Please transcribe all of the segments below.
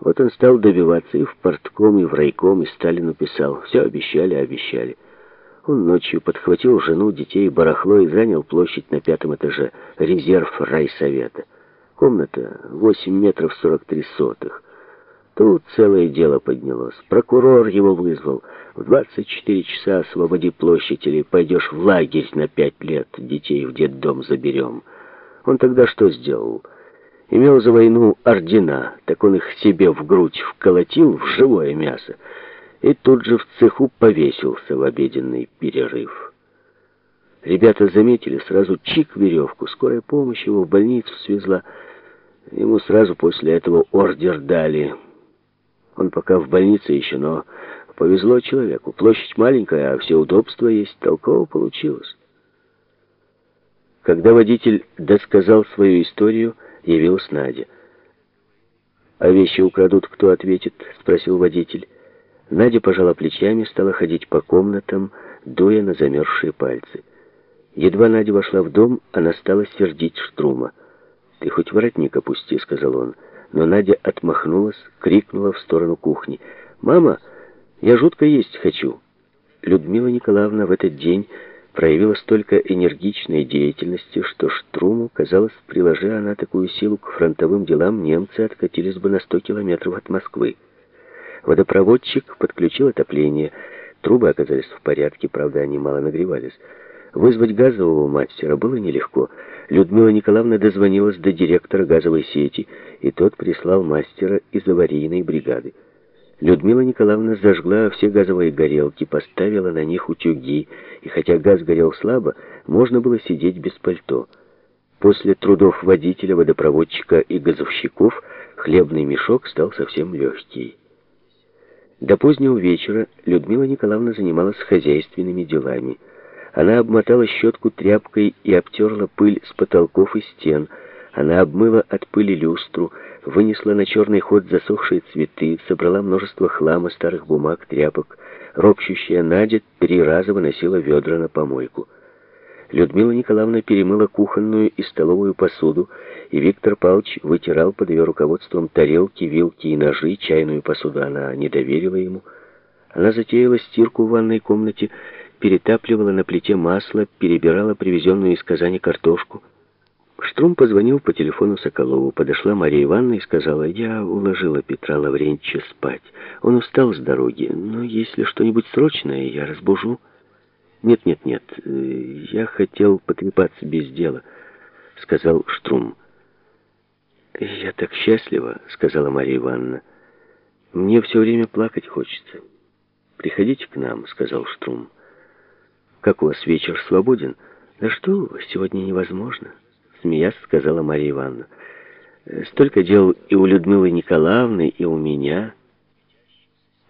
Вот он стал добиваться и в портком, и в райком, и Сталину писал. Все обещали, обещали. Он ночью подхватил жену, детей, барахло и занял площадь на пятом этаже. Резерв райсовета. Комната 8 метров 43 сотых. Тут целое дело поднялось. Прокурор его вызвал. В 24 часа освободи площадь или пойдешь в лагерь на пять лет. Детей в детдом заберем. Он тогда что сделал? Имел за войну ордена, так он их себе в грудь вколотил в живое мясо и тут же в цеху повесился в обеденный перерыв. Ребята заметили, сразу чик веревку, скорая помощь его в больницу свезла. Ему сразу после этого ордер дали. Он пока в больнице еще, но повезло человеку. Площадь маленькая, а все удобства есть. Толково получилось. Когда водитель досказал свою историю, явилась Надя. «А вещи украдут, кто ответит?» — спросил водитель. Надя пожала плечами, стала ходить по комнатам, дуя на замерзшие пальцы. Едва Надя вошла в дом, она стала сердить Штрума. «Ты хоть воротник опусти», — сказал он. Но Надя отмахнулась, крикнула в сторону кухни. «Мама, я жутко есть хочу». Людмила Николаевна в этот день проявила столько энергичной деятельности, что Штруму, казалось, приложи она такую силу к фронтовым делам, немцы откатились бы на сто километров от Москвы. Водопроводчик подключил отопление. Трубы оказались в порядке, правда, они мало нагревались. Вызвать газового мастера было нелегко. Людмила Николаевна дозвонилась до директора газовой сети, и тот прислал мастера из аварийной бригады. Людмила Николаевна зажгла все газовые горелки, поставила на них утюги, и хотя газ горел слабо, можно было сидеть без пальто. После трудов водителя, водопроводчика и газовщиков хлебный мешок стал совсем легкий. До позднего вечера Людмила Николаевна занималась хозяйственными делами. Она обмотала щетку тряпкой и обтерла пыль с потолков и стен, она обмыла от пыли люстру, вынесла на черный ход засохшие цветы, собрала множество хлама, старых бумаг, тряпок. Ропщущая Надя три раза выносила ведра на помойку. Людмила Николаевна перемыла кухонную и столовую посуду, и Виктор Павлович вытирал под ее руководством тарелки, вилки и ножи, чайную посуду она не доверила ему. Она затеяла стирку в ванной комнате, перетапливала на плите масло, перебирала привезенную из Казани картошку. Штрум позвонил по телефону Соколову. Подошла Мария Ивановна и сказала, «Я уложила Петра Лаврентьевича спать. Он устал с дороги, но если что-нибудь срочное, я разбужу». «Нет, нет, нет, я хотел потрепаться без дела», — сказал Штрум. «Я так счастлива», — сказала Мария Ивановна. «Мне все время плакать хочется». «Приходите к нам», — сказал Штрум. «Как у вас вечер свободен?» «Да что сегодня невозможно», — смеясь сказала Мария Ивановна. «Столько дел и у Людмилы Николаевны, и у меня».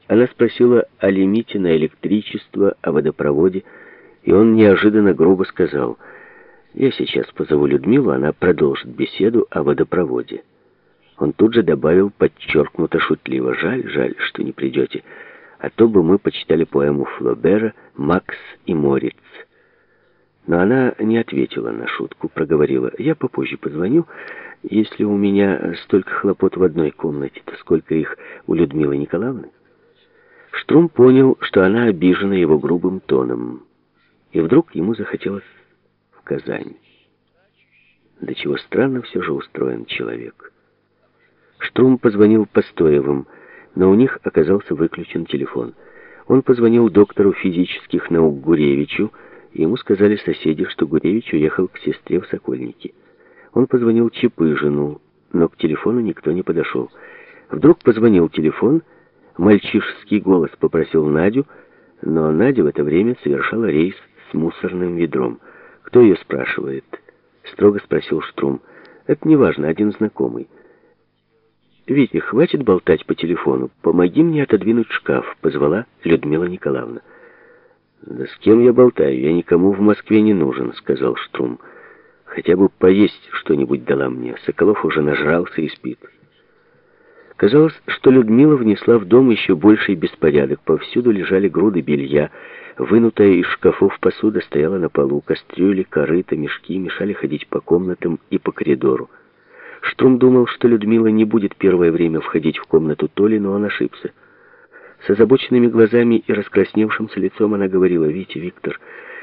Она спросила о лимите на электричество, о водопроводе, и он неожиданно грубо сказал, «Я сейчас позову Людмилу, она продолжит беседу о водопроводе». Он тут же добавил подчеркнуто шутливо, «Жаль, жаль, что не придете, а то бы мы почитали поэму Флобера «Макс и Мориц». Но она не ответила на шутку, проговорила, «Я попозже позвоню, если у меня столько хлопот в одной комнате, то сколько их у Людмилы Николаевны?» Штрум понял, что она обижена его грубым тоном. И вдруг ему захотелось в Казань. До чего странно все же устроен человек. Штрум позвонил Постоевым, но у них оказался выключен телефон. Он позвонил доктору физических наук Гуревичу, ему сказали соседи, что Гуревич уехал к сестре в Сокольники. Он позвонил Чепыжину, но к телефону никто не подошел. Вдруг позвонил телефон, Мальчишеский голос попросил Надю, но Надя в это время совершала рейс с мусорным ведром. «Кто ее спрашивает?» — строго спросил Штрум. «Это неважно, один знакомый». «Витя, хватит болтать по телефону. Помоги мне отодвинуть шкаф», — позвала Людмила Николаевна. «Да с кем я болтаю? Я никому в Москве не нужен», — сказал Штрум. «Хотя бы поесть что-нибудь дала мне. Соколов уже нажрался и спит». Казалось, что Людмила внесла в дом еще больший беспорядок. Повсюду лежали груды белья, вынутая из шкафов посуда стояла на полу, кастрюли, корыта, мешки мешали ходить по комнатам и по коридору. Штрум думал, что Людмила не будет первое время входить в комнату Толи, но он ошибся. С озабоченными глазами и раскрасневшимся лицом она говорила, «Витя, Виктор,